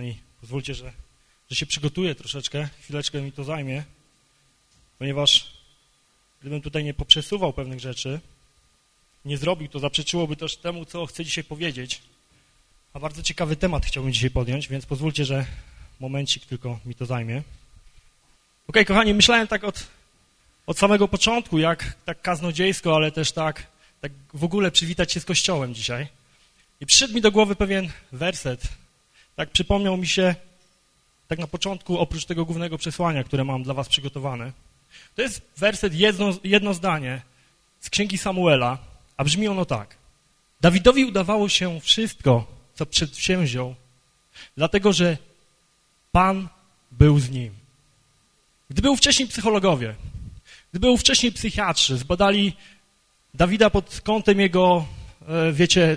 kochani, pozwólcie, że, że się przygotuję troszeczkę, chwileczkę mi to zajmie, ponieważ gdybym tutaj nie poprzesuwał pewnych rzeczy, nie zrobił, to zaprzeczyłoby też temu, co chcę dzisiaj powiedzieć. A bardzo ciekawy temat chciałbym dzisiaj podjąć, więc pozwólcie, że momencik tylko mi to zajmie. Ok, kochani, myślałem tak od, od samego początku, jak tak kaznodziejsko, ale też tak, tak w ogóle przywitać się z Kościołem dzisiaj. I przyszedł mi do głowy pewien werset. Tak przypomniał mi się tak na początku, oprócz tego głównego przesłania, które mam dla was przygotowane. To jest werset, jedno, jedno zdanie z Księgi Samuela, a brzmi ono tak. Dawidowi udawało się wszystko, co przedsięwziął, dlatego że Pan był z nim. Gdy był wcześniej psychologowie, gdy był wcześniej psychiatrzy, zbadali Dawida pod kątem jego, e, wiecie,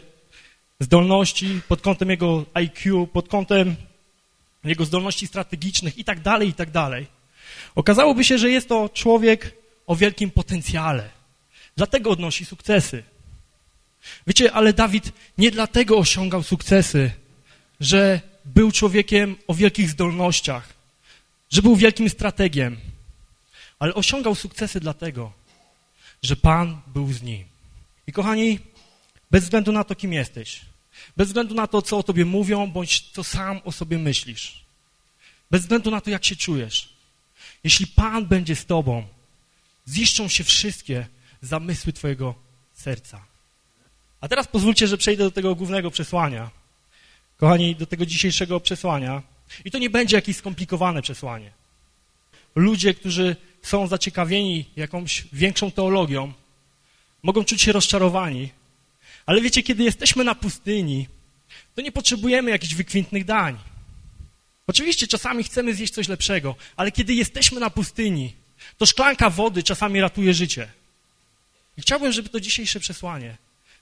zdolności, pod kątem jego IQ, pod kątem jego zdolności strategicznych i tak dalej, i tak dalej. Okazałoby się, że jest to człowiek o wielkim potencjale. Dlatego odnosi sukcesy. Wiecie, ale Dawid nie dlatego osiągał sukcesy, że był człowiekiem o wielkich zdolnościach, że był wielkim strategiem, ale osiągał sukcesy dlatego, że Pan był z nim. I kochani, bez względu na to, kim jesteś, bez względu na to, co o tobie mówią, bądź co sam o sobie myślisz, bez względu na to, jak się czujesz, jeśli Pan będzie z tobą, ziszczą się wszystkie zamysły twojego serca. A teraz pozwólcie, że przejdę do tego głównego przesłania. Kochani, do tego dzisiejszego przesłania. I to nie będzie jakieś skomplikowane przesłanie. Ludzie, którzy są zaciekawieni jakąś większą teologią, mogą czuć się rozczarowani. Ale wiecie, kiedy jesteśmy na pustyni, to nie potrzebujemy jakichś wykwintnych dań. Oczywiście czasami chcemy zjeść coś lepszego, ale kiedy jesteśmy na pustyni, to szklanka wody czasami ratuje życie. I chciałbym, żeby to dzisiejsze przesłanie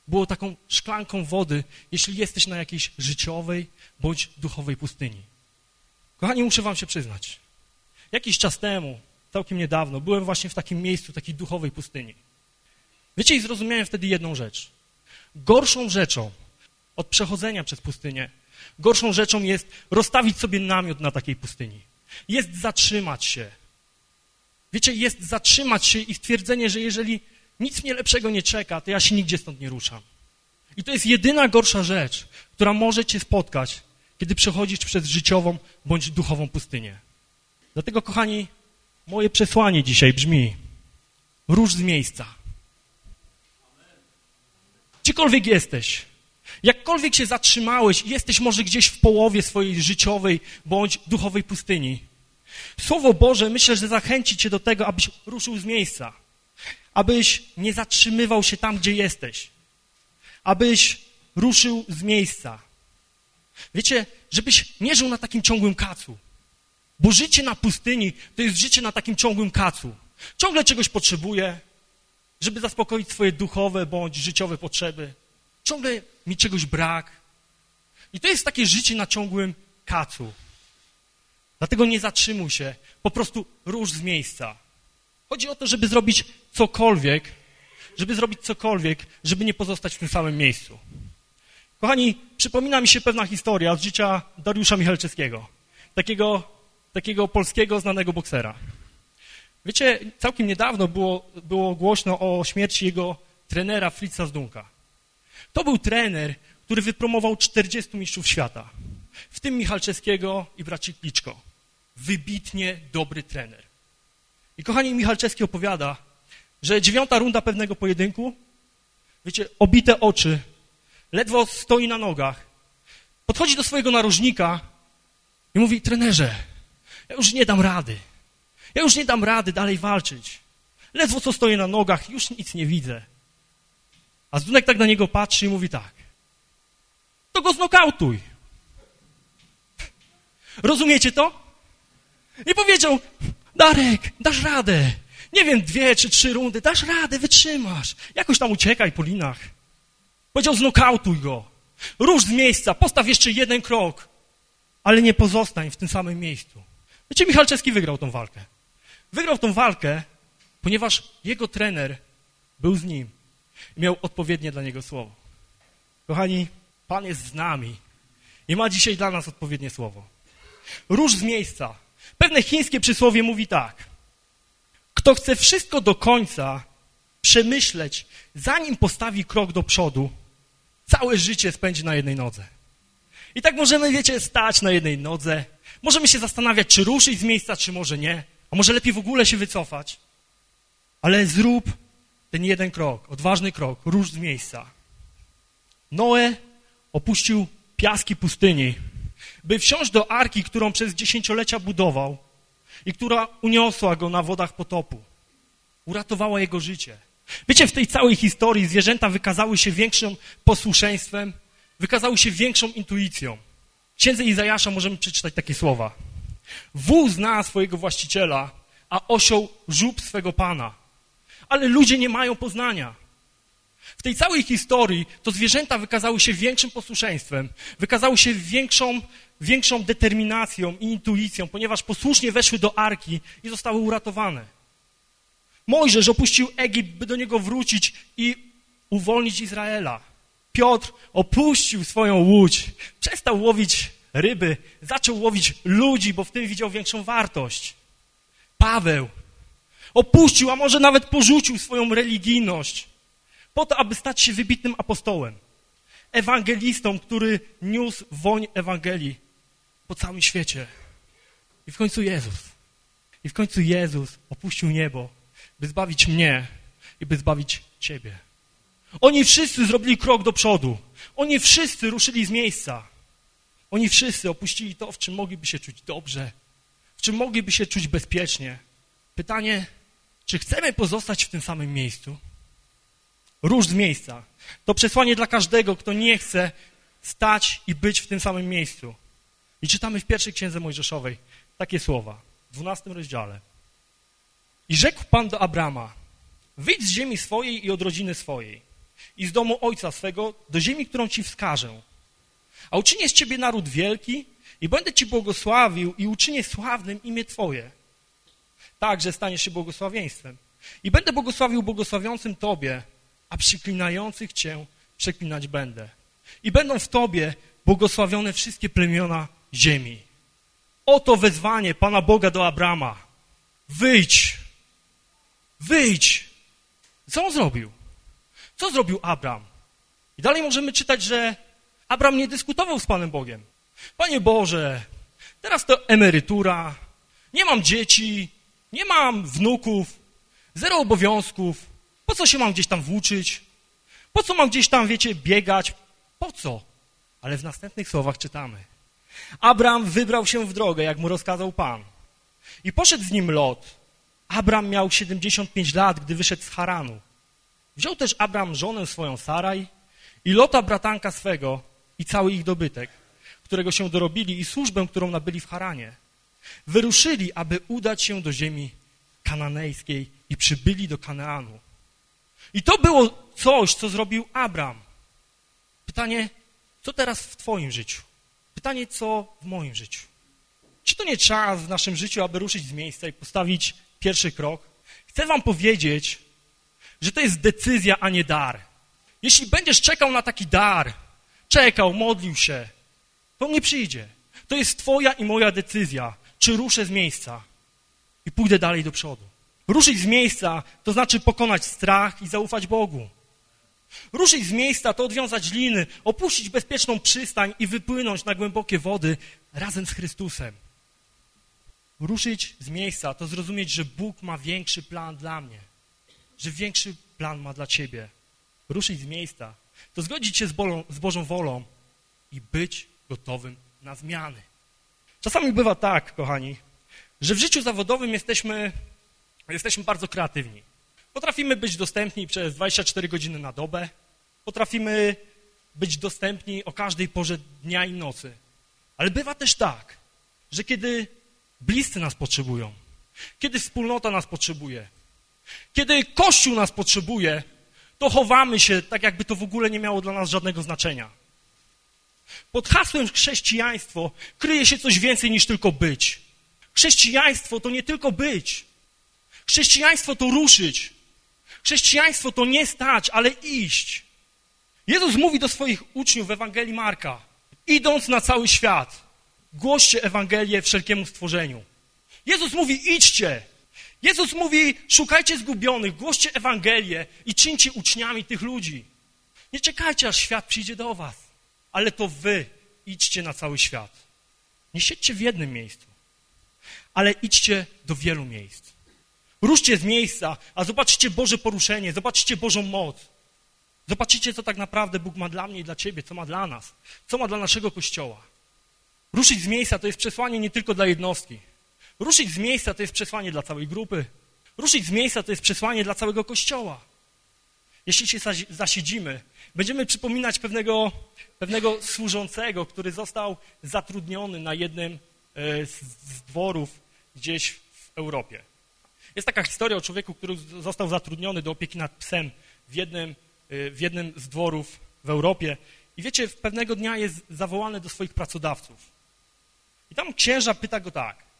było taką szklanką wody, jeśli jesteś na jakiejś życiowej bądź duchowej pustyni. Kochani, muszę wam się przyznać. Jakiś czas temu, całkiem niedawno, byłem właśnie w takim miejscu, takiej duchowej pustyni. Wiecie, i zrozumiałem wtedy jedną rzecz. Gorszą rzeczą od przechodzenia przez pustynię, gorszą rzeczą jest rozstawić sobie namiot na takiej pustyni. Jest zatrzymać się. Wiecie, jest zatrzymać się i stwierdzenie, że jeżeli nic mnie lepszego nie czeka, to ja się nigdzie stąd nie ruszam. I to jest jedyna gorsza rzecz, która może cię spotkać, kiedy przechodzisz przez życiową bądź duchową pustynię. Dlatego, kochani, moje przesłanie dzisiaj brzmi róż z miejsca. Gdziekolwiek jesteś, jakkolwiek się zatrzymałeś, jesteś może gdzieś w połowie swojej życiowej bądź duchowej pustyni. Słowo Boże myślę, że zachęci cię do tego, abyś ruszył z miejsca abyś nie zatrzymywał się tam, gdzie jesteś, abyś ruszył z miejsca. Wiecie, żebyś nie żył na takim ciągłym kacu, bo życie na pustyni to jest życie na takim ciągłym kacu. Ciągle czegoś potrzebuję, żeby zaspokoić swoje duchowe bądź życiowe potrzeby. Ciągle mi czegoś brak. I to jest takie życie na ciągłym kacu. Dlatego nie zatrzymuj się, po prostu rusz z miejsca. Chodzi o to, żeby zrobić cokolwiek, żeby zrobić cokolwiek, żeby nie pozostać w tym samym miejscu. Kochani, przypomina mi się pewna historia z życia Dariusza Michalczewskiego, takiego, takiego polskiego znanego boksera. Wiecie, całkiem niedawno było, było głośno o śmierci jego trenera Fritza Zdunka. To był trener, który wypromował 40 mistrzów świata, w tym Michalczewskiego i braci Kliczko. Wybitnie dobry trener. I kochani, Michalczewski opowiada, że dziewiąta runda pewnego pojedynku, wiecie, obite oczy, ledwo stoi na nogach, podchodzi do swojego narożnika i mówi, trenerze, ja już nie dam rady. Ja już nie dam rady dalej walczyć. Ledwo co stoję na nogach, już nic nie widzę. A Zdunek tak na niego patrzy i mówi tak. To go znokautuj. Rozumiecie to? I powiedział, Darek, dasz radę. Nie wiem, dwie czy trzy rundy, dasz radę, wytrzymasz. Jakoś tam uciekaj po linach. Powiedział, znokautuj go. Rusz z miejsca, postaw jeszcze jeden krok, ale nie pozostań w tym samym miejscu. Wiecie, Michalczewski wygrał tą walkę. Wygrał tą walkę, ponieważ jego trener był z nim i miał odpowiednie dla niego słowo. Kochani, Pan jest z nami i ma dzisiaj dla nas odpowiednie słowo. Róż z miejsca. Pewne chińskie przysłowie mówi tak. Kto chce wszystko do końca przemyśleć, zanim postawi krok do przodu, całe życie spędzi na jednej nodze. I tak możemy, wiecie, stać na jednej nodze. Możemy się zastanawiać, czy ruszyć z miejsca, czy może nie. A może lepiej w ogóle się wycofać. Ale zrób ten jeden krok, odważny krok, rusz z miejsca. Noe opuścił piaski pustyni, by wsiąść do arki, którą przez dziesięciolecia budował i która uniosła go na wodach potopu. Uratowała jego życie. Wiecie, w tej całej historii zwierzęta wykazały się większym posłuszeństwem, wykazały się większą intuicją. W księdze Izajasza możemy przeczytać takie słowa. Wół zna swojego właściciela, a osioł żub swego pana. Ale ludzie nie mają poznania. W tej całej historii to zwierzęta wykazały się większym posłuszeństwem, wykazały się większą, większą determinacją i intuicją, ponieważ posłusznie weszły do arki i zostały uratowane. Mojżesz opuścił Egipt, by do niego wrócić i uwolnić Izraela. Piotr opuścił swoją łódź, przestał łowić ryby, zaczął łowić ludzi, bo w tym widział większą wartość. Paweł opuścił, a może nawet porzucił swoją religijność po to, aby stać się wybitnym apostołem, ewangelistą, który niósł woń Ewangelii po całym świecie. I w końcu Jezus. I w końcu Jezus opuścił niebo, by zbawić mnie i by zbawić ciebie. Oni wszyscy zrobili krok do przodu. Oni wszyscy ruszyli z miejsca. Oni wszyscy opuścili to, w czym mogliby się czuć dobrze, w czym mogliby się czuć bezpiecznie. Pytanie, czy chcemy pozostać w tym samym miejscu? Róż z miejsca. To przesłanie dla każdego, kto nie chce stać i być w tym samym miejscu. I czytamy w pierwszej księdze Mojżeszowej takie słowa, w dwunastym rozdziale. I rzekł Pan do Abrama, wyjdź z ziemi swojej i od rodziny swojej i z domu ojca swego do ziemi, którą ci wskażę. A uczynię z ciebie naród wielki i będę ci błogosławił i uczynię sławnym imię twoje. Tak, że staniesz się błogosławieństwem. I będę błogosławił błogosławiącym tobie, a przyklinających cię przeklinać będę. I będą w tobie błogosławione wszystkie plemiona ziemi. Oto wezwanie Pana Boga do Abrama. Wyjdź. Wyjdź. Co on zrobił? Co zrobił Abram? I dalej możemy czytać, że Abram nie dyskutował z Panem Bogiem. Panie Boże, teraz to emerytura, nie mam dzieci, nie mam wnuków, zero obowiązków, po co się mam gdzieś tam włóczyć? Po co mam gdzieś tam, wiecie, biegać? Po co? Ale w następnych słowach czytamy. Abram wybrał się w drogę, jak mu rozkazał Pan. I poszedł z nim Lot. Abram miał 75 lat, gdy wyszedł z Haranu. Wziął też Abram żonę swoją Saraj i Lota bratanka swego i cały ich dobytek, którego się dorobili i służbę, którą nabyli w Haranie. Wyruszyli, aby udać się do ziemi kananejskiej i przybyli do Kaneanu. I to było coś, co zrobił Abram. Pytanie, co teraz w twoim życiu? Pytanie, co w moim życiu? Czy to nie czas w naszym życiu, aby ruszyć z miejsca i postawić pierwszy krok? Chcę wam powiedzieć, że to jest decyzja, a nie dar. Jeśli będziesz czekał na taki dar, czekał, modlił się, to nie przyjdzie. To jest twoja i moja decyzja, czy ruszę z miejsca i pójdę dalej do przodu. Ruszyć z miejsca to znaczy pokonać strach i zaufać Bogu. Ruszyć z miejsca to odwiązać liny, opuścić bezpieczną przystań i wypłynąć na głębokie wody razem z Chrystusem. Ruszyć z miejsca to zrozumieć, że Bóg ma większy plan dla mnie, że większy plan ma dla ciebie. Ruszyć z miejsca to zgodzić się z, bolą, z Bożą wolą i być gotowym na zmiany. Czasami bywa tak, kochani, że w życiu zawodowym jesteśmy Jesteśmy bardzo kreatywni. Potrafimy być dostępni przez 24 godziny na dobę. Potrafimy być dostępni o każdej porze dnia i nocy. Ale bywa też tak, że kiedy bliscy nas potrzebują, kiedy wspólnota nas potrzebuje, kiedy Kościół nas potrzebuje, to chowamy się tak, jakby to w ogóle nie miało dla nas żadnego znaczenia. Pod hasłem chrześcijaństwo kryje się coś więcej niż tylko być. Chrześcijaństwo to nie tylko być. Chrześcijaństwo to ruszyć. Chrześcijaństwo to nie stać, ale iść. Jezus mówi do swoich uczniów w Ewangelii Marka. idąc na cały świat, głoście Ewangelię wszelkiemu stworzeniu. Jezus mówi, idźcie. Jezus mówi, szukajcie zgubionych, głoście Ewangelię i czyńcie uczniami tych ludzi. Nie czekajcie, aż świat przyjdzie do was, ale to wy idźcie na cały świat. Nie siedźcie w jednym miejscu, ale idźcie do wielu miejsc. Ruszcie z miejsca, a zobaczcie Boże poruszenie, zobaczcie Bożą moc. Zobaczycie, co tak naprawdę Bóg ma dla mnie i dla ciebie, co ma dla nas, co ma dla naszego Kościoła. Ruszyć z miejsca to jest przesłanie nie tylko dla jednostki. Ruszyć z miejsca to jest przesłanie dla całej grupy. Ruszyć z miejsca to jest przesłanie dla całego Kościoła. Jeśli się zasiedzimy, będziemy przypominać pewnego, pewnego służącego, który został zatrudniony na jednym e, z dworów gdzieś w Europie. Jest taka historia o człowieku, który został zatrudniony do opieki nad psem w jednym, y, w jednym z dworów w Europie. I wiecie, pewnego dnia jest zawołany do swoich pracodawców. I tam księża pyta go tak.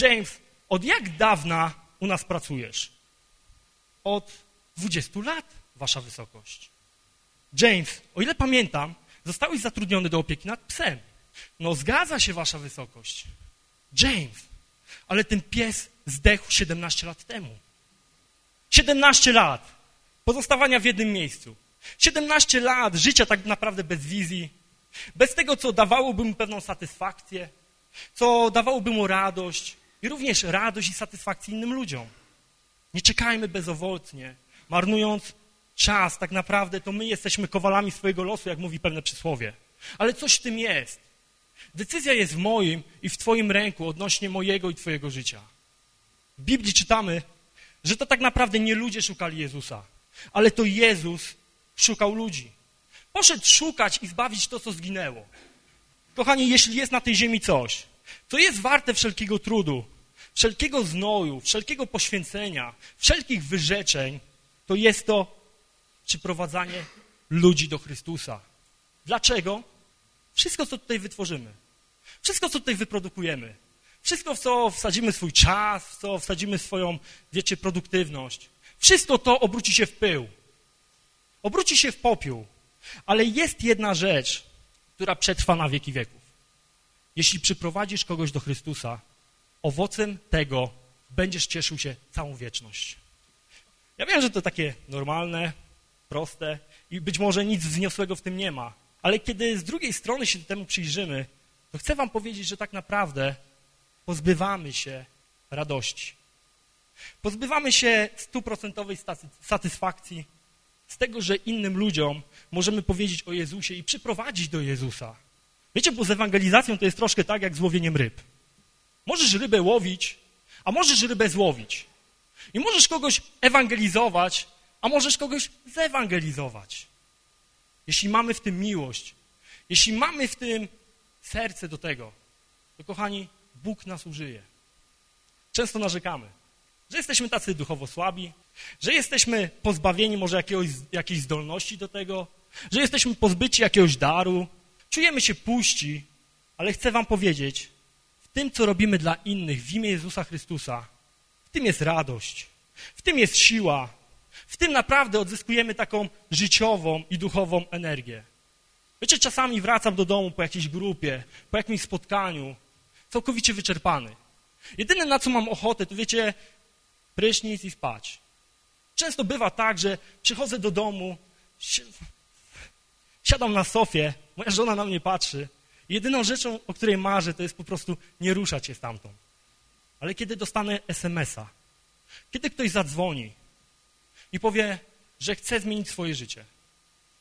James, od jak dawna u nas pracujesz? Od 20 lat, wasza wysokość. James, o ile pamiętam, zostałeś zatrudniony do opieki nad psem. No zgadza się, wasza wysokość. James, ale ten pies zdechł 17 lat temu. 17 lat pozostawania w jednym miejscu. 17 lat życia tak naprawdę bez wizji, bez tego, co dawałoby mu pewną satysfakcję, co dawałoby mu radość i również radość i satysfakcję innym ludziom. Nie czekajmy bezowolnie, marnując czas, tak naprawdę to my jesteśmy kowalami swojego losu, jak mówi pewne przysłowie. Ale coś w tym jest. Decyzja jest w moim i w Twoim ręku odnośnie mojego i Twojego życia. W Biblii czytamy, że to tak naprawdę nie ludzie szukali Jezusa, ale to Jezus szukał ludzi. Poszedł szukać i zbawić to, co zginęło. Kochani, jeśli jest na tej ziemi coś, co jest warte wszelkiego trudu, wszelkiego znoju, wszelkiego poświęcenia, wszelkich wyrzeczeń, to jest to przyprowadzanie ludzi do Chrystusa. Dlaczego? Wszystko, co tutaj wytworzymy, wszystko, co tutaj wyprodukujemy, wszystko, w co wsadzimy swój czas, w co wsadzimy swoją, wiecie, produktywność, wszystko to obróci się w pył. Obróci się w popiół. Ale jest jedna rzecz, która przetrwa na wieki wieków. Jeśli przyprowadzisz kogoś do Chrystusa, owocem tego będziesz cieszył się całą wieczność. Ja wiem, że to takie normalne, proste i być może nic wzniosłego w tym nie ma, ale kiedy z drugiej strony się temu przyjrzymy, to chcę wam powiedzieć, że tak naprawdę pozbywamy się radości. Pozbywamy się stuprocentowej satysfakcji z tego, że innym ludziom możemy powiedzieć o Jezusie i przyprowadzić do Jezusa. Wiecie, bo z ewangelizacją to jest troszkę tak, jak z łowieniem ryb. Możesz rybę łowić, a możesz rybę złowić. I możesz kogoś ewangelizować, a możesz kogoś zewangelizować. Jeśli mamy w tym miłość, jeśli mamy w tym serce do tego, to kochani, Bóg nas użyje. Często narzekamy, że jesteśmy tacy duchowo słabi, że jesteśmy pozbawieni może jakiegoś, jakiejś zdolności do tego, że jesteśmy pozbyci jakiegoś daru, czujemy się puści, ale chcę wam powiedzieć, w tym, co robimy dla innych w imię Jezusa Chrystusa, w tym jest radość, w tym jest siła, w tym naprawdę odzyskujemy taką życiową i duchową energię. Wiecie, czasami wracam do domu po jakiejś grupie, po jakimś spotkaniu całkowicie wyczerpany. Jedyne, na co mam ochotę, to wiecie, prysznic i spać. Często bywa tak, że przychodzę do domu, siadam na sofie, moja żona na mnie patrzy. Jedyną rzeczą, o której marzę, to jest po prostu nie ruszać się stamtąd. Ale kiedy dostanę SMS-a, kiedy ktoś zadzwoni i powie, że chce zmienić swoje życie,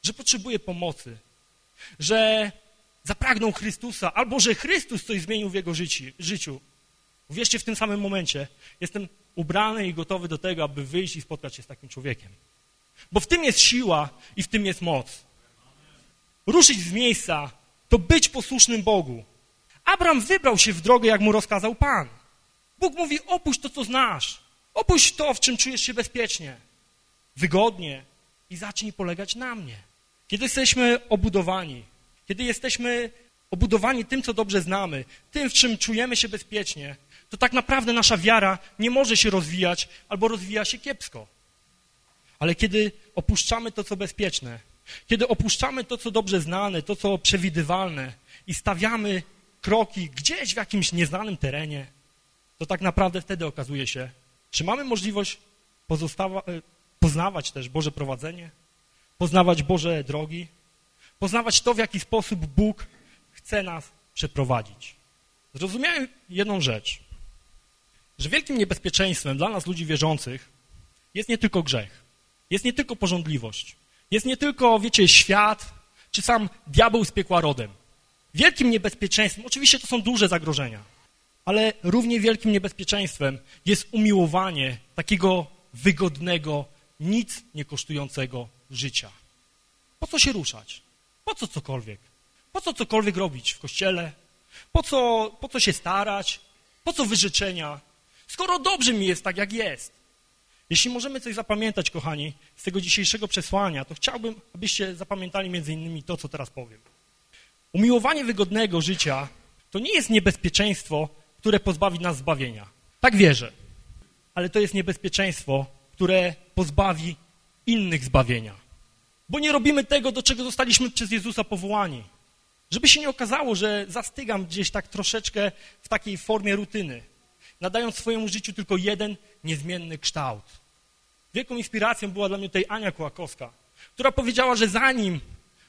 że potrzebuje pomocy, że zapragnął Chrystusa, albo że Chrystus coś zmienił w jego życiu. Uwierzcie, w tym samym momencie jestem ubrany i gotowy do tego, aby wyjść i spotkać się z takim człowiekiem. Bo w tym jest siła i w tym jest moc. Ruszyć z miejsca to być posłusznym Bogu. Abraham wybrał się w drogę, jak mu rozkazał Pan. Bóg mówi, opuść to, co znasz. Opuść to, w czym czujesz się bezpiecznie, wygodnie i zacznij polegać na mnie. Kiedy jesteśmy obudowani, kiedy jesteśmy obudowani tym, co dobrze znamy, tym, w czym czujemy się bezpiecznie, to tak naprawdę nasza wiara nie może się rozwijać albo rozwija się kiepsko. Ale kiedy opuszczamy to, co bezpieczne, kiedy opuszczamy to, co dobrze znane, to, co przewidywalne, i stawiamy kroki gdzieś w jakimś nieznanym terenie, to tak naprawdę wtedy okazuje się, czy mamy możliwość e, poznawać też Boże prowadzenie, poznawać Boże drogi, poznawać to, w jaki sposób Bóg chce nas przeprowadzić. Zrozumiałem jedną rzecz, że wielkim niebezpieczeństwem dla nas, ludzi wierzących, jest nie tylko grzech, jest nie tylko porządliwość, jest nie tylko, wiecie, świat, czy sam diabeł z piekła rodem. Wielkim niebezpieczeństwem, oczywiście to są duże zagrożenia, ale równie wielkim niebezpieczeństwem jest umiłowanie takiego wygodnego, nic nie kosztującego życia. Po co się ruszać? Po co cokolwiek? Po co cokolwiek robić w kościele? Po co, po co się starać? Po co wyrzeczenia? Skoro dobrze mi jest tak, jak jest. Jeśli możemy coś zapamiętać, kochani, z tego dzisiejszego przesłania, to chciałbym, abyście zapamiętali między innymi to, co teraz powiem. Umiłowanie wygodnego życia to nie jest niebezpieczeństwo, które pozbawi nas zbawienia. Tak wierzę. Ale to jest niebezpieczeństwo, które pozbawi innych zbawienia. Bo nie robimy tego, do czego zostaliśmy przez Jezusa powołani. Żeby się nie okazało, że zastygam gdzieś tak troszeczkę w takiej formie rutyny, nadając swojemu życiu tylko jeden niezmienny kształt. Wielką inspiracją była dla mnie tutaj Ania Kołakowska, która powiedziała, że zanim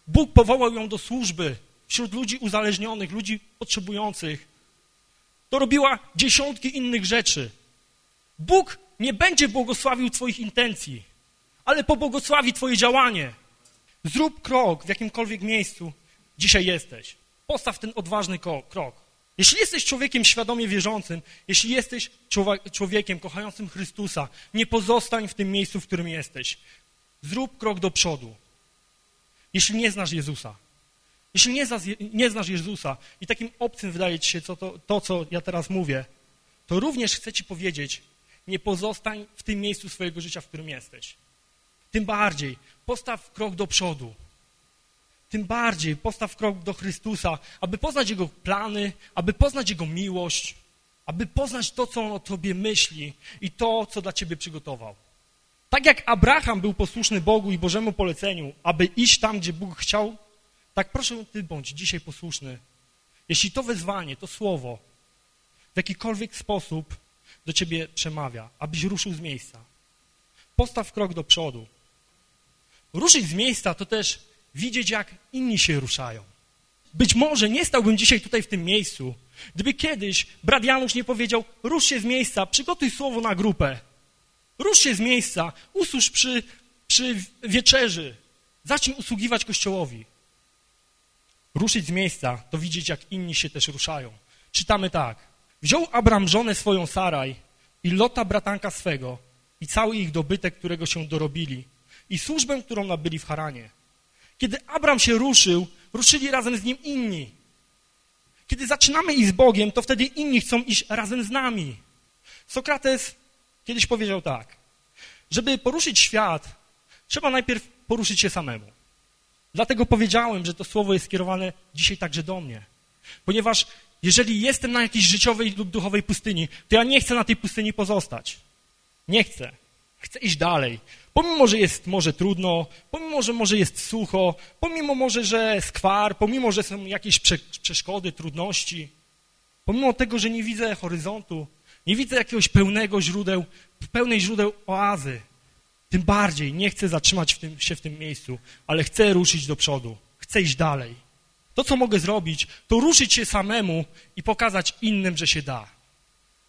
Bóg powołał ją do służby wśród ludzi uzależnionych, ludzi potrzebujących, to robiła dziesiątki innych rzeczy. Bóg nie będzie błogosławił twoich intencji, ale pobłogosławi twoje działanie. Zrób krok w jakimkolwiek miejscu dzisiaj jesteś. Postaw ten odważny krok. Jeśli jesteś człowiekiem świadomie wierzącym, jeśli jesteś człowiekiem kochającym Chrystusa, nie pozostań w tym miejscu, w którym jesteś. Zrób krok do przodu. Jeśli nie znasz Jezusa, jeśli nie znasz, nie znasz Jezusa i takim obcym wydaje ci się co to, to, co ja teraz mówię, to również chcę ci powiedzieć, nie pozostań w tym miejscu swojego życia, w którym jesteś. Tym bardziej postaw krok do przodu. Tym bardziej postaw krok do Chrystusa, aby poznać Jego plany, aby poznać Jego miłość, aby poznać to, co On o Tobie myśli i to, co dla Ciebie przygotował. Tak jak Abraham był posłuszny Bogu i Bożemu poleceniu, aby iść tam, gdzie Bóg chciał, tak proszę Ty bądź dzisiaj posłuszny. Jeśli to wezwanie, to słowo w jakikolwiek sposób do Ciebie przemawia, abyś ruszył z miejsca. Postaw krok do przodu. Ruszyć z miejsca to też widzieć, jak inni się ruszają. Być może nie stałbym dzisiaj tutaj w tym miejscu, gdyby kiedyś brat Janusz nie powiedział, rusz się z miejsca, przygotuj słowo na grupę. Rusz się z miejsca, usłuż przy, przy wieczerzy. Zacznij usługiwać Kościołowi. Ruszyć z miejsca to widzieć, jak inni się też ruszają. Czytamy tak. Wziął Abram żonę swoją Saraj i Lota bratanka swego i cały ich dobytek, którego się dorobili i służbę, którą nabyli w Haranie. Kiedy Abram się ruszył, ruszyli razem z nim inni. Kiedy zaczynamy iść z Bogiem, to wtedy inni chcą iść razem z nami. Sokrates kiedyś powiedział tak, żeby poruszyć świat, trzeba najpierw poruszyć się samemu. Dlatego powiedziałem, że to słowo jest skierowane dzisiaj także do mnie. Ponieważ jeżeli jestem na jakiejś życiowej lub duchowej pustyni, to ja nie chcę na tej pustyni pozostać. Nie chcę. Chcę iść dalej. Pomimo, że jest może trudno, pomimo, że może jest sucho, pomimo może, że skwar, pomimo, że są jakieś prze przeszkody, trudności, pomimo tego, że nie widzę horyzontu, nie widzę jakiegoś pełnego źródeł, pełnej źródeł oazy, tym bardziej nie chcę zatrzymać w tym, się w tym miejscu, ale chcę ruszyć do przodu, chcę iść dalej. To, co mogę zrobić, to ruszyć się samemu i pokazać innym, że się da.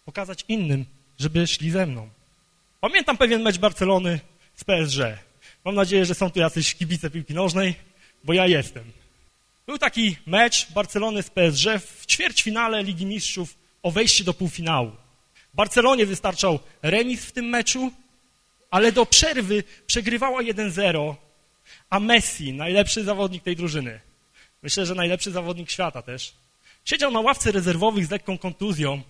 Pokazać innym, żeby szli ze mną. Pamiętam pewien mecz Barcelony z PSG. Mam nadzieję, że są tu jacyś kibice piłki nożnej, bo ja jestem. Był taki mecz Barcelony z PSG w ćwierćfinale Ligi Mistrzów o wejście do półfinału. Barcelonie wystarczał remis w tym meczu, ale do przerwy przegrywała 1-0, a Messi, najlepszy zawodnik tej drużyny, myślę, że najlepszy zawodnik świata też, siedział na ławce rezerwowych z lekką kontuzją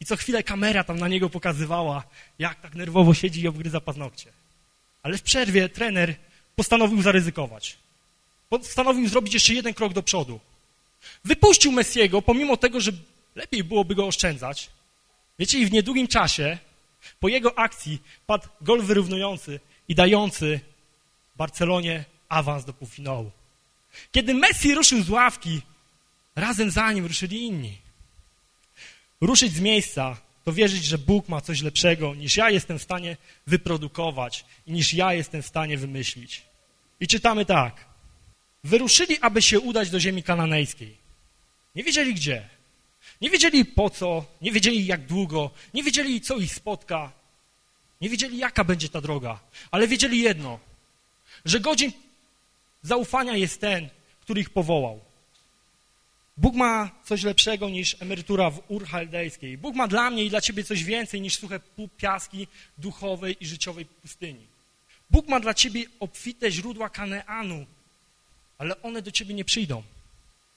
i co chwilę kamera tam na niego pokazywała, jak tak nerwowo siedzi i obgryza paznokcie. Ale w przerwie trener postanowił zaryzykować. Postanowił zrobić jeszcze jeden krok do przodu. Wypuścił Messiego, pomimo tego, że lepiej byłoby go oszczędzać. Wiecie, i w niedługim czasie po jego akcji padł gol wyrównujący i dający Barcelonie awans do półfinału. Kiedy Messi ruszył z ławki, razem za nim ruszyli inni. Ruszyć z miejsca to wierzyć, że Bóg ma coś lepszego niż ja jestem w stanie wyprodukować i niż ja jestem w stanie wymyślić. I czytamy tak. Wyruszyli, aby się udać do ziemi kananejskiej. Nie wiedzieli gdzie. Nie wiedzieli po co, nie wiedzieli jak długo, nie wiedzieli co ich spotka, nie wiedzieli jaka będzie ta droga, ale wiedzieli jedno, że godzin zaufania jest ten, który ich powołał. Bóg ma coś lepszego niż emerytura w Ur Chaldejskiej. Bóg ma dla mnie i dla ciebie coś więcej niż suche piaski duchowej i życiowej pustyni. Bóg ma dla ciebie obfite źródła Kaneanu, ale one do ciebie nie przyjdą.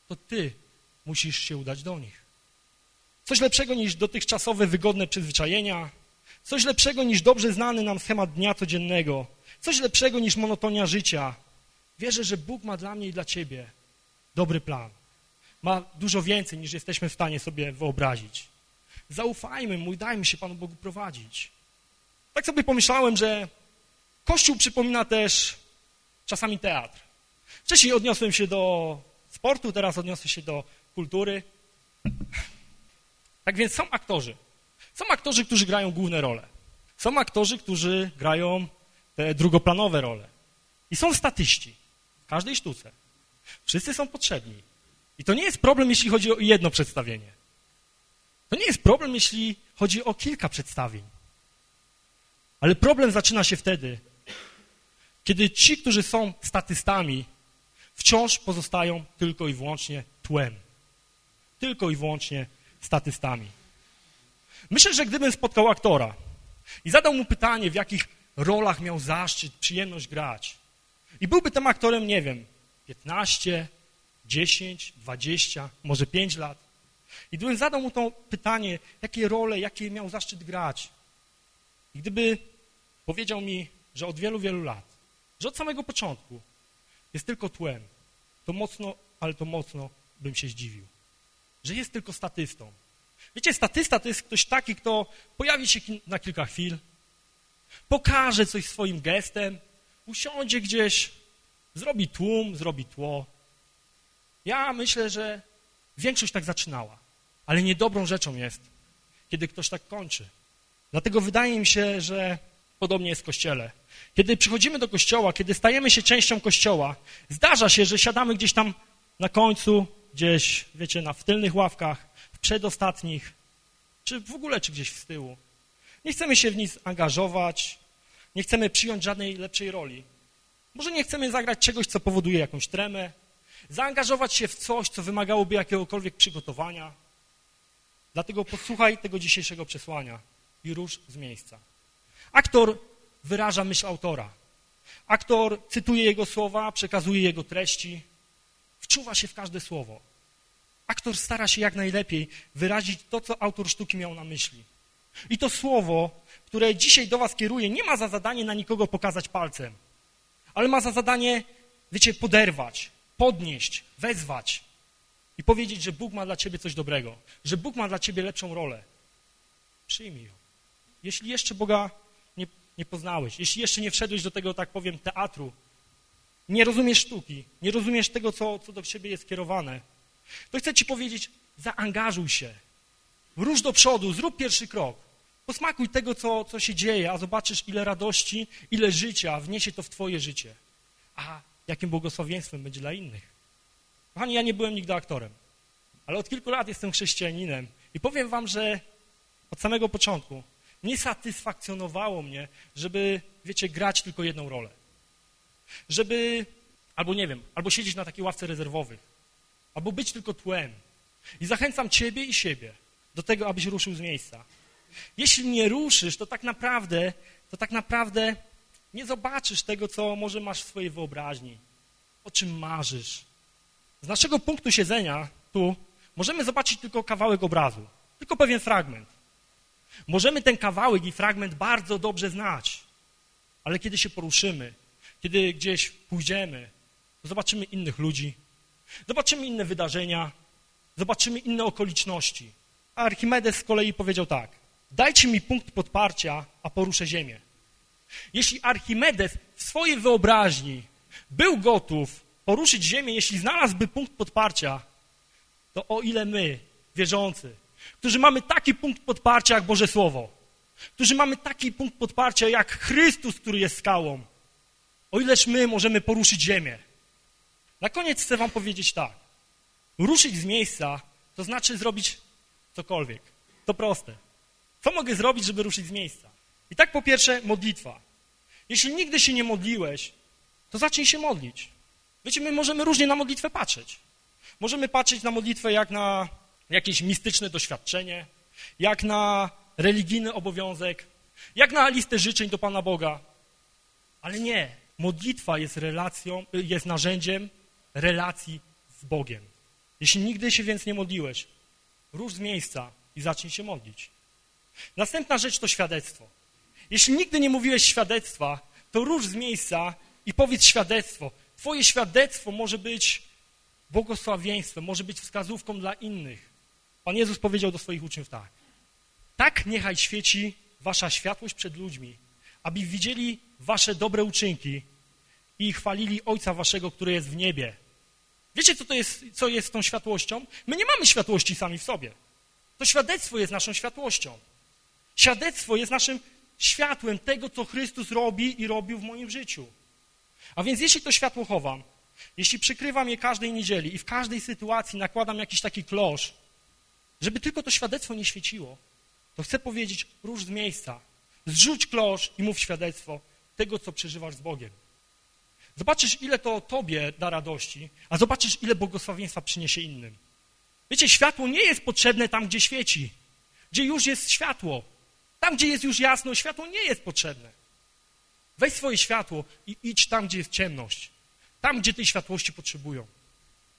To ty musisz się udać do nich. Coś lepszego niż dotychczasowe wygodne przyzwyczajenia, coś lepszego niż dobrze znany nam schemat dnia codziennego, coś lepszego niż monotonia życia. Wierzę, że Bóg ma dla mnie i dla ciebie dobry plan. Ma dużo więcej niż jesteśmy w stanie sobie wyobrazić. Zaufajmy Mu i dajmy się Panu Bogu prowadzić. Tak sobie pomyślałem, że Kościół przypomina też czasami teatr. Wcześniej odniosłem się do sportu, teraz odniosę się do kultury. Tak więc są aktorzy. Są aktorzy, którzy grają główne role. Są aktorzy, którzy grają te drugoplanowe role. I są statyści w każdej sztuce. Wszyscy są potrzebni. I to nie jest problem, jeśli chodzi o jedno przedstawienie. To nie jest problem, jeśli chodzi o kilka przedstawień. Ale problem zaczyna się wtedy, kiedy ci, którzy są statystami, wciąż pozostają tylko i wyłącznie tłem. Tylko i wyłącznie statystami. Myślę, że gdybym spotkał aktora i zadał mu pytanie, w jakich rolach miał zaszczyt, przyjemność grać i byłby tym aktorem, nie wiem, 15, 10, 20, może 5 lat i gdybym zadał mu to pytanie, jakie role, jakie miał zaszczyt grać i gdyby powiedział mi, że od wielu, wielu lat, że od samego początku jest tylko tłem, to mocno, ale to mocno bym się zdziwił. Że jest tylko statystą. Wiecie, statysta to jest ktoś taki, kto pojawi się na kilka chwil, pokaże coś swoim gestem, usiądzie gdzieś, zrobi tłum, zrobi tło. Ja myślę, że większość tak zaczynała, ale niedobrą rzeczą jest, kiedy ktoś tak kończy. Dlatego wydaje mi się, że podobnie jest w Kościele. Kiedy przychodzimy do Kościoła, kiedy stajemy się częścią Kościoła, zdarza się, że siadamy gdzieś tam na końcu, gdzieś, wiecie, na w tylnych ławkach, w przedostatnich, czy w ogóle, czy gdzieś z tyłu. Nie chcemy się w nic angażować, nie chcemy przyjąć żadnej lepszej roli. Może nie chcemy zagrać czegoś, co powoduje jakąś tremę, zaangażować się w coś, co wymagałoby jakiegokolwiek przygotowania. Dlatego posłuchaj tego dzisiejszego przesłania i rusz z miejsca. Aktor wyraża myśl autora. Aktor cytuje jego słowa, przekazuje jego treści, wczuwa się w każde słowo. Aktor stara się jak najlepiej wyrazić to, co autor sztuki miał na myśli. I to słowo, które dzisiaj do was kieruje, nie ma za zadanie na nikogo pokazać palcem, ale ma za zadanie, wiecie, poderwać, podnieść, wezwać i powiedzieć, że Bóg ma dla ciebie coś dobrego, że Bóg ma dla ciebie lepszą rolę. Przyjmij ją. Jeśli jeszcze Boga nie, nie poznałeś, jeśli jeszcze nie wszedłeś do tego, tak powiem, teatru, nie rozumiesz sztuki, nie rozumiesz tego, co, co do ciebie jest kierowane, to chcę ci powiedzieć, zaangażuj się, rusz do przodu, zrób pierwszy krok, posmakuj tego, co, co się dzieje, a zobaczysz, ile radości, ile życia wniesie to w twoje życie. A jakim błogosławieństwem będzie dla innych. Kochani, ja nie byłem nigdy aktorem, ale od kilku lat jestem chrześcijaninem i powiem wam, że od samego początku nie satysfakcjonowało mnie, żeby, wiecie, grać tylko jedną rolę. Żeby, albo nie wiem, albo siedzieć na takiej ławce rezerwowych, albo być tylko tłem. I zachęcam ciebie i siebie do tego, abyś ruszył z miejsca. Jeśli nie ruszysz, to tak naprawdę, to tak naprawdę nie zobaczysz tego, co może masz w swojej wyobraźni, o czym marzysz. Z naszego punktu siedzenia tu możemy zobaczyć tylko kawałek obrazu, tylko pewien fragment. Możemy ten kawałek i fragment bardzo dobrze znać, ale kiedy się poruszymy, kiedy gdzieś pójdziemy, zobaczymy innych ludzi, zobaczymy inne wydarzenia, zobaczymy inne okoliczności. A Archimedes z kolei powiedział tak, dajcie mi punkt podparcia, a poruszę ziemię. Jeśli Archimedes w swojej wyobraźni był gotów poruszyć ziemię, jeśli znalazłby punkt podparcia, to o ile my, wierzący, którzy mamy taki punkt podparcia jak Boże Słowo, którzy mamy taki punkt podparcia jak Chrystus, który jest skałą, o ileż my możemy poruszyć ziemię. Na koniec chcę wam powiedzieć tak. Ruszyć z miejsca to znaczy zrobić cokolwiek. To proste. Co mogę zrobić, żeby ruszyć z miejsca? I tak po pierwsze modlitwa. Jeśli nigdy się nie modliłeś, to zacznij się modlić. Wiecie, my możemy różnie na modlitwę patrzeć. Możemy patrzeć na modlitwę jak na jakieś mistyczne doświadczenie, jak na religijny obowiązek, jak na listę życzeń do Pana Boga. Ale nie. Modlitwa jest relacją, jest narzędziem relacji z Bogiem. Jeśli nigdy się więc nie modliłeś, rusz z miejsca i zacznij się modlić. Następna rzecz to świadectwo. Jeśli nigdy nie mówiłeś świadectwa, to rusz z miejsca i powiedz świadectwo. Twoje świadectwo może być błogosławieństwem, może być wskazówką dla innych. Pan Jezus powiedział do swoich uczniów tak. Tak niechaj świeci wasza światłość przed ludźmi, aby widzieli wasze dobre uczynki i chwalili Ojca waszego, który jest w niebie. Wiecie, co to jest, co jest tą światłością? My nie mamy światłości sami w sobie. To świadectwo jest naszą światłością. Świadectwo jest naszym światłem tego, co Chrystus robi i robił w moim życiu. A więc jeśli to światło chowam, jeśli przykrywam je każdej niedzieli i w każdej sytuacji nakładam jakiś taki klosz, żeby tylko to świadectwo nie świeciło, to chcę powiedzieć, rusz z miejsca, zrzuć klosz i mów świadectwo tego, co przeżywasz z Bogiem. Zobaczysz, ile to tobie da radości, a zobaczysz, ile błogosławieństwa przyniesie innym. Wiecie, światło nie jest potrzebne tam, gdzie świeci, gdzie już jest światło. Tam, gdzie jest już jasno, światło nie jest potrzebne. Weź swoje światło i idź tam, gdzie jest ciemność. Tam, gdzie tej światłości potrzebują.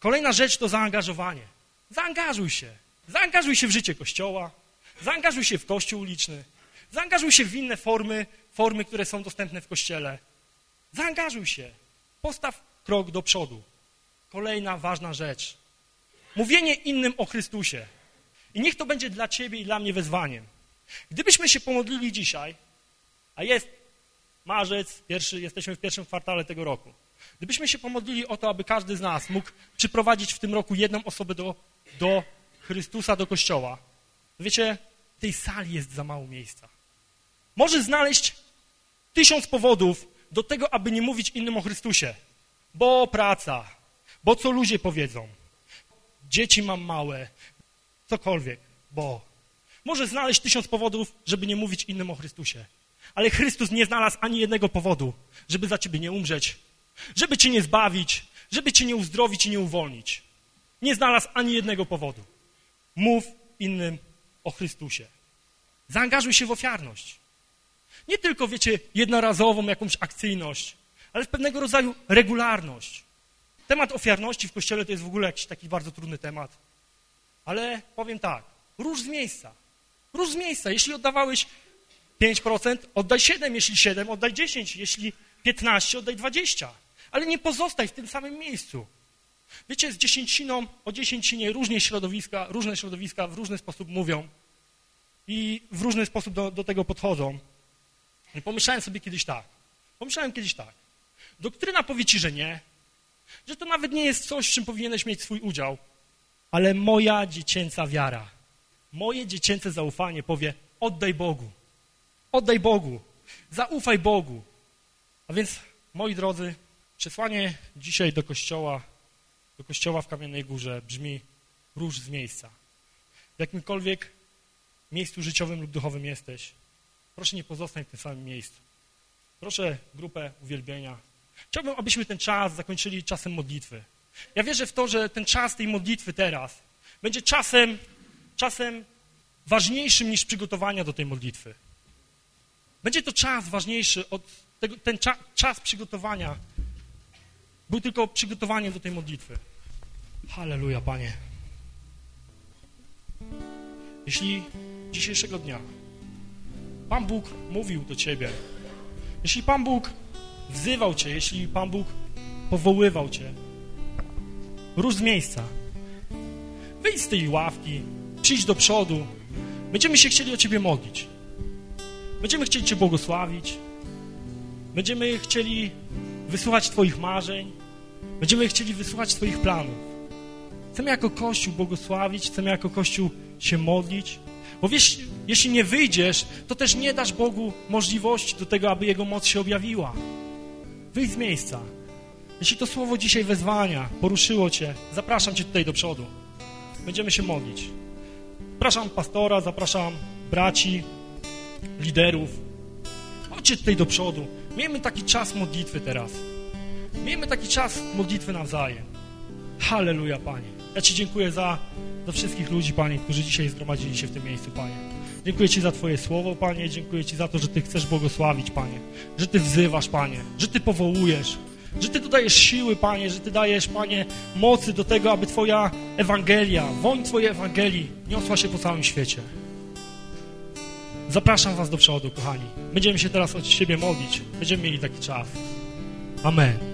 Kolejna rzecz to zaangażowanie. Zaangażuj się. Zaangażuj się w życie Kościoła, zaangażuj się w Kościół uliczny, zaangażuj się w inne formy, formy, które są dostępne w Kościele. Zaangażuj się. Postaw krok do przodu. Kolejna ważna rzecz. Mówienie innym o Chrystusie. I niech to będzie dla ciebie i dla mnie wezwaniem. Gdybyśmy się pomodlili dzisiaj, a jest marzec, pierwszy, jesteśmy w pierwszym kwartale tego roku, gdybyśmy się pomodlili o to, aby każdy z nas mógł przyprowadzić w tym roku jedną osobę do, do Chrystusa, do Kościoła, wiecie, w tej sali jest za mało miejsca. Może znaleźć tysiąc powodów do tego, aby nie mówić innym o Chrystusie. Bo praca, bo co ludzie powiedzą, dzieci mam małe, cokolwiek, bo może znaleźć tysiąc powodów, żeby nie mówić innym o Chrystusie. Ale Chrystus nie znalazł ani jednego powodu, żeby za ciebie nie umrzeć, żeby cię nie zbawić, żeby cię nie uzdrowić i nie uwolnić. Nie znalazł ani jednego powodu. Mów innym o Chrystusie. Zaangażuj się w ofiarność. Nie tylko, wiecie, jednorazową jakąś akcyjność, ale w pewnego rodzaju regularność. Temat ofiarności w Kościele to jest w ogóle jakiś taki bardzo trudny temat. Ale powiem tak, róż z miejsca. Róż z miejsca. Jeśli oddawałeś 5%, oddaj 7, jeśli 7, oddaj 10, jeśli 15, oddaj 20. Ale nie pozostaj w tym samym miejscu. Wiecie, z dziesięciną, o dziesięcinie różnie środowiska, różne środowiska w różny sposób mówią i w różny sposób do, do tego podchodzą. I pomyślałem sobie kiedyś tak. Pomyślałem kiedyś tak. Doktryna powie ci, że nie, że to nawet nie jest coś, w czym powinieneś mieć swój udział, ale moja dziecięca wiara, moje dziecięce zaufanie powie, oddaj Bogu, oddaj Bogu, zaufaj Bogu. A więc, moi drodzy, przesłanie dzisiaj do Kościoła, do Kościoła w Kamiennej Górze brzmi róż z miejsca. W jakimkolwiek miejscu życiowym lub duchowym jesteś, proszę nie pozostań w tym samym miejscu. Proszę grupę uwielbienia. Chciałbym, abyśmy ten czas zakończyli czasem modlitwy. Ja wierzę w to, że ten czas tej modlitwy teraz będzie czasem, czasem ważniejszym niż przygotowania do tej modlitwy. Będzie to czas ważniejszy od tego, ten cza, czas przygotowania był tylko przygotowaniem do tej modlitwy. Halleluja, Panie. Jeśli dzisiejszego dnia Pan Bóg mówił do Ciebie, jeśli Pan Bóg wzywał Cię, jeśli Pan Bóg powoływał Cię, rusz z miejsca. Wyjdź z tej ławki, przyjdź do przodu. Będziemy się chcieli o Ciebie modlić. Będziemy chcieli Cię błogosławić. Będziemy chcieli wysłuchać Twoich marzeń. Będziemy chcieli wysłuchać Twoich planów. Chcemy jako Kościół błogosławić, chcemy jako Kościół się modlić. Bo wiesz, jeśli nie wyjdziesz, to też nie dasz Bogu możliwości do tego, aby Jego moc się objawiła. Wyjdź z miejsca. Jeśli to słowo dzisiaj wezwania poruszyło Cię, zapraszam Cię tutaj do przodu. Będziemy się modlić. Zapraszam pastora, zapraszam braci, liderów. Chodźcie tutaj do przodu. Miejmy taki czas modlitwy teraz. Miejmy taki czas modlitwy nawzajem. Halleluja, Panie. Ja Ci dziękuję za, za wszystkich ludzi, Panie, którzy dzisiaj zgromadzili się w tym miejscu, Panie. Dziękuję Ci za Twoje słowo, Panie. Dziękuję Ci za to, że Ty chcesz błogosławić, Panie. Że Ty wzywasz, Panie. Że Ty powołujesz. Że Ty dajesz siły, Panie. Że Ty dajesz, Panie, mocy do tego, aby Twoja Ewangelia, woń Twojej Ewangelii niosła się po całym świecie. Zapraszam Was do przodu, kochani. Będziemy się teraz od siebie modlić. Będziemy mieli taki czas. Amen.